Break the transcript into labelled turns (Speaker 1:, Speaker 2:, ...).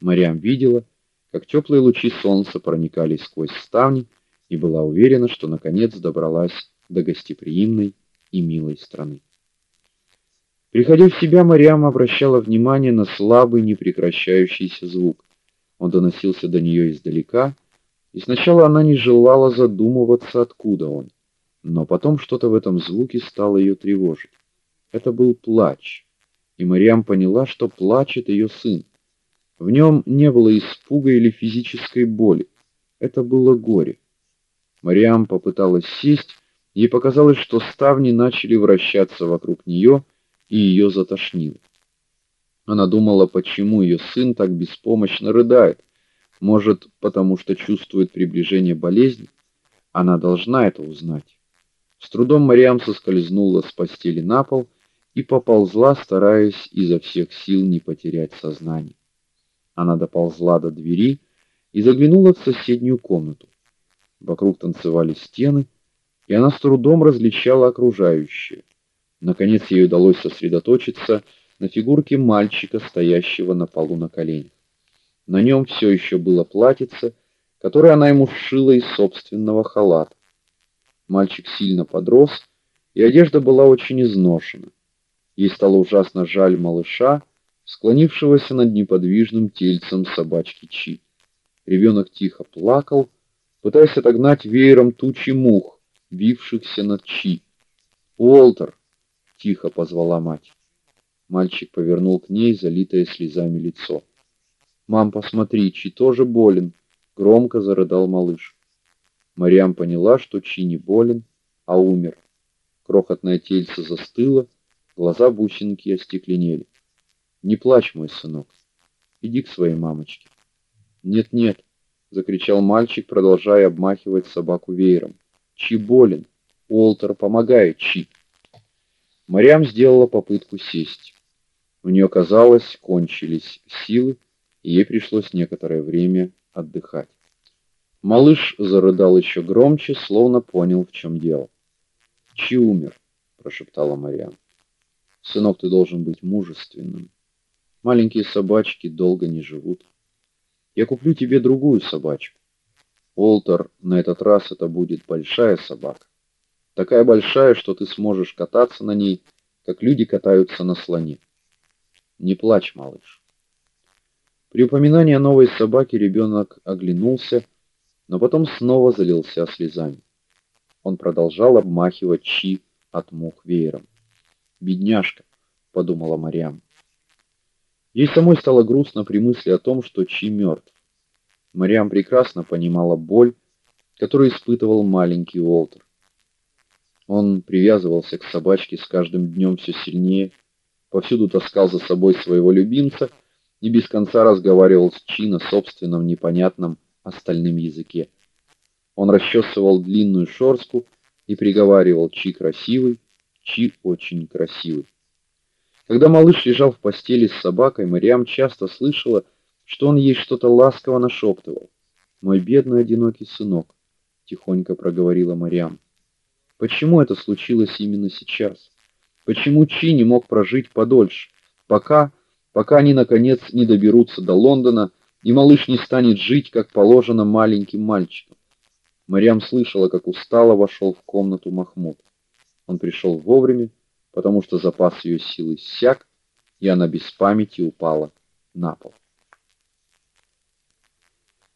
Speaker 1: Марьям видела, как теплые лучи солнца проникали сквозь ставни и была уверена, что наконец добралась до гостеприимной и милой страны. Приходя в себя, Марьям обращала внимание на слабый, непрекращающийся звук. Он доносился до нее издалека, и сначала она не желала задумываться, откуда он. Но потом что-то в этом звуке стало ее тревожить. Это был плач, и Марьям поняла, что плачет ее сын. В нем не было испуга или физической боли. Это было горе. Марьям попыталась сесть, ей показалось, что ставни начали вращаться вокруг нее, и ее затошнило. Она думала, почему ее сын так беспомощно рыдает. Может, потому что чувствует приближение болезни? Она должна это узнать. С трудом Марьям соскользнула с постели на пол и поползла, стараясь изо всех сил не потерять сознание. Она доползла до двери и заглянула в соседнюю комнату. Вокруг танцевали стены, и она с трудом различала окружающее. Наконец ей удалось сосредоточиться на фигурке мальчика, стоящего на полу на коленях. На нем все еще было платьице, которое она ему сшила из собственного халата. Мальчик сильно подрос, и одежда была очень изношена. Ей стало ужасно жаль малыша, склонившегося над неподвижным тельцем собачки Чи. Ребенок тихо плакал, пытаясь отогнать веером тучи мух, вившихся над Чи. "Уолтер!" тихо позвала мать. Мальчик повернул к ней залитое слезами лицо. "Мам, посмотри, Чи тоже болен", громко зарыдал малыш. Марьям поняла, что Чи не болен, а умер. Крохотное тельце застыло, глаза бусинки остекленели. "Не плачь, мой сынок. Иди к своей мамочке". "Нет, нет", закричал мальчик, продолжая обмахивать собаку веером. "Чи болен. Уолтер помогает Чи". Марьям сделала попытку сесть. У нее, казалось, кончились силы, и ей пришлось некоторое время отдыхать. Малыш зарыдал еще громче, словно понял, в чем дело. "Чи умер", прошептала Марьям. "Сынок, ты должен быть мужественным. Маленькие собачки долго не живут. Я куплю тебе другую собачку. Олтер, на этот раз это будет большая собака. Такая большая, что ты сможешь кататься на ней, как люди катаются на слоне. Не плачь, малыш". При упоминании о новой собаке ребенок оглянулся но потом снова залился слезами. Он продолжал обмахивать Чи от мух веером. "Бедняжка", подумала Марьям. Ей самой стало грустно при мысли о том, что Чи мертв. Марьям прекрасно понимала боль, которую испытывал маленький Уолтер. Он привязывался к собачке с каждым днем все сильнее, повсюду таскал за собой своего любимца и без конца разговаривал с Чи на собственном непонятном остальным языке. Он расчесывал длинную шорстку и приговаривал: "Чи красивый, чи очень красивый". Когда малыш лежал в постели с собакой, Марьям часто слышала, что он ей что-то ласково нашептывал. "Мой бедный одинокий сынок", тихонько проговорила Марьям. Почему это случилось именно сейчас? Почему Чи не мог прожить подольше, пока пока они наконец не доберутся до Лондона и малыш не станет жить, как положено маленьким мальчикам. Марьям слышала, как устало вошел в комнату Махмуд. Он пришел вовремя, потому что запас ее сил иссяк, и она без памяти упала на пол.